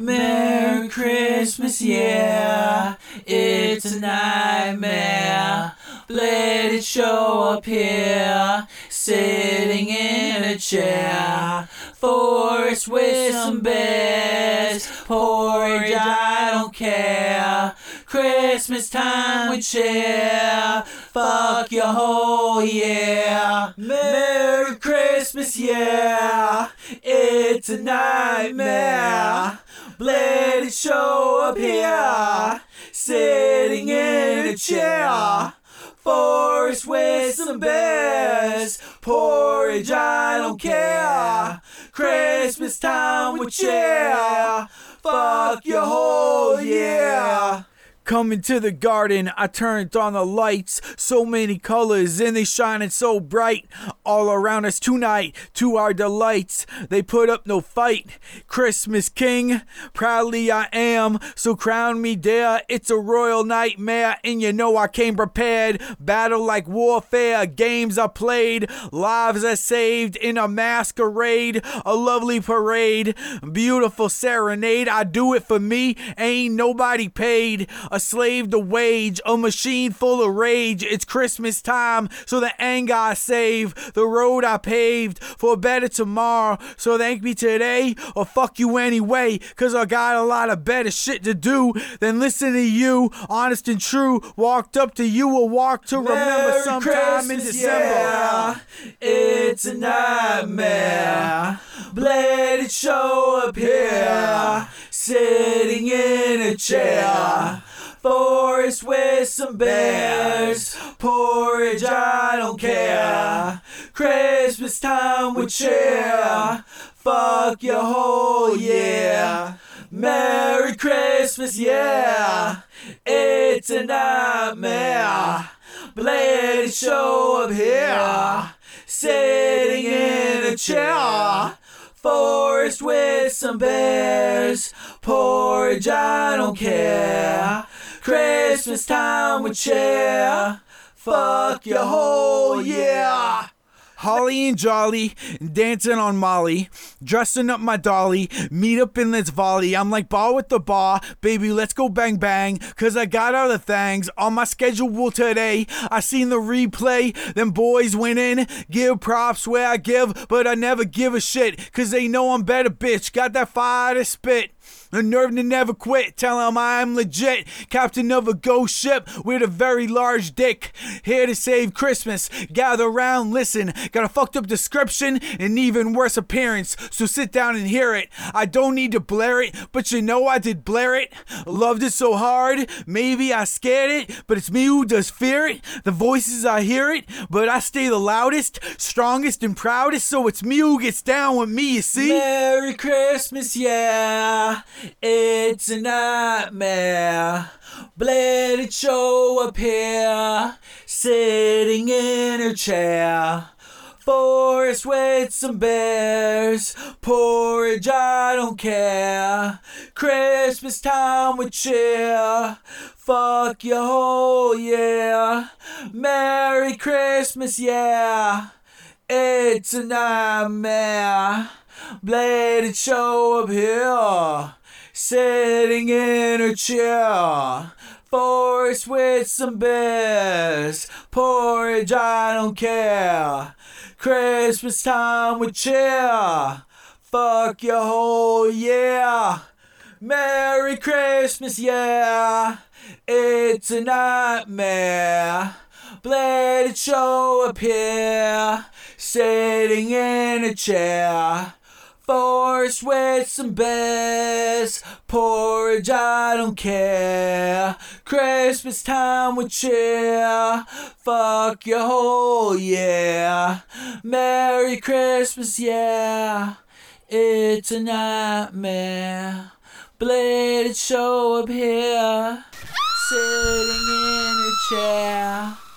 Merry Christmas, yeah, it's a nightmare. Let it show up here, sitting in a chair. Forest with some bears, porridge, I don't care. Christmas time with cheer, fuck your whole year. Merry Christmas, yeah, it's a nightmare. Let it show up here, sitting in a chair. Forest with some bears, porridge, I don't care. Christmas time with cheer, fuck your whole year. Coming to the garden, I turned on the lights. So many colors, and they shining so bright. All around us tonight, to our delights. They put up no fight. Christmas King, proudly I am. So crown me dare. It's a royal nightmare, and you know I came prepared. Battle like warfare, games are played, lives are saved in a masquerade. A lovely parade, beautiful serenade. I do it for me, ain't nobody paid. A slave to wage, a machine full of rage. It's Christmas time, so the anger I save, the road I paved for a better tomorrow. So thank me today, or fuck you anyway, cause I got a lot of better shit to do than listen to you, honest and true. Walked up to you, or walk to remember Merry sometime in Christmas, December. yeah. It's a nightmare. Let it show up here, sitting in a chair. Forest with some bears, porridge, I don't care. Christmas time with cheer, fuck your whole year. Merry Christmas, yeah, it's a nightmare. It show up here, sitting in a chair. Forest with some bears, porridge, I don't care. Christmas time with cheer, fuck your whole year. Holly and Jolly, dancing on Molly, dressing up my dolly, meet up in this volley. I'm like, ball with the ball, baby, let's go bang bang. Cause I got other things on my schedule today. I seen the replay, them boys went in, give props where I give, but I never give a shit. Cause they know I'm better, bitch. Got that fire to spit. A nerve to never quit, Tell 'em I'm legit. Captain of a ghost ship with a very large dick. Here to save Christmas. Gather round, listen. Got a fucked up description and even worse appearance, so sit down and hear it. I don't need to blare it, but you know I did blare it. Loved it so hard, maybe I scared it, but it's me who does fear it. The voices I hear it, but I stay the loudest, strongest, and proudest, so it's me who gets down with me, you see? Merry Christmas, yeah, it's a nightmare. It show up here, sitting in her chair. Forest with some bears, porridge, I don't care. Christmas time with cheer, fuck your whole year. Merry Christmas, yeah. It's a nightmare. It show up here, sitting in a chair. Forest with some bears, porridge, I don't care. Christmas time with cheer, fuck your whole year. Merry Christmas, yeah, it's a nightmare. It show up here, sitting in a chair. Forest with some best porridge, I don't care. Christmas time with cheer, fuck your whole year. Merry Christmas, yeah, it's a nightmare. It show up here, sitting in a chair.